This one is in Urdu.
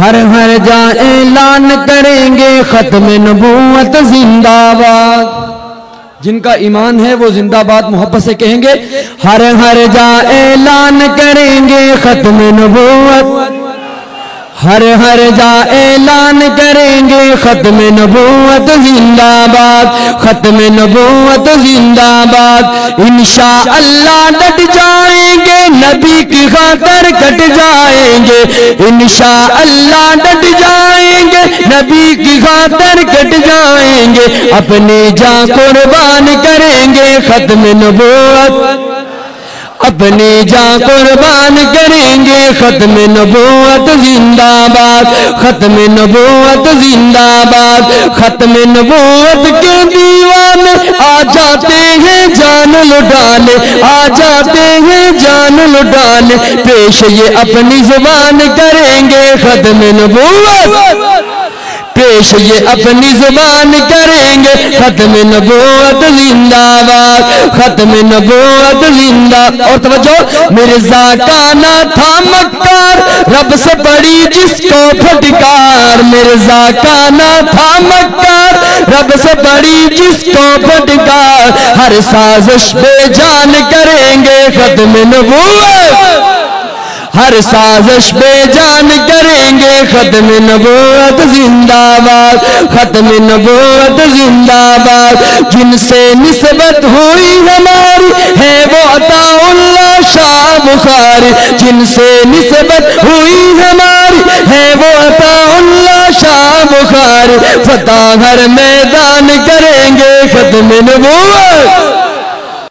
ہر ہر جا اعلان کریں گے ختم نبوت زندہ باد۔ جن کا ایمان ہے وہ زندہ باد محبت سے کہیں گے۔ ہر ہر جا اعلان کریں گے ختم نبوت۔ ہر ہر جا اعلان کریں گے ختم نبوت زندہ باد۔ ختم نبوت زندہ باد۔ انشاء اللہ ڈٹ جائیں نبی کی خاطر کٹ جائیں گے انشاء اللہ ڈٹ جائیں گے، نبی کی خاطر کٹ جائیں گے، اپنی جا قربان کریں گے ختم نبوت۔ اپنی جان قربان کریں گے ختم نبوت زندہ باد، ختم نبوت زندہ باد۔ ختم نبوت کے دیوان آ جاتے ہیں جان لٹانے، آ جاتے ہیں، جان لٹانے پیش یہ اپنی زبان کریں گے ختم نبوت۔ پیش یہ اپنی زبان کریں گے ختم نبوت زندہ باد ختم نبوت زندہ۔ اور توجہ مرزا کا نہ تھا مکار۔ رب سے بڑی جس کو پھٹکار۔ مرزا کا نہ تھا مکار۔ رب سے بڑی جس کو پھٹکار۔ ہر سازش بے جان کریں گے ختم نبوت۔ ہر سازش بے جان کریں گے ختم نبوت زندہ باد۔ ختم نبوت زندہ باد۔ جن سے نسبت ہوئی ہماری ہے وہ عطا اللہ شاہ بخاری۔ جن سے نسبت ہوئی ہماری ہے وہ عطا اللہ شاہ بخاری۔ فتح ہر میدان کریں گے ختم نبوت۔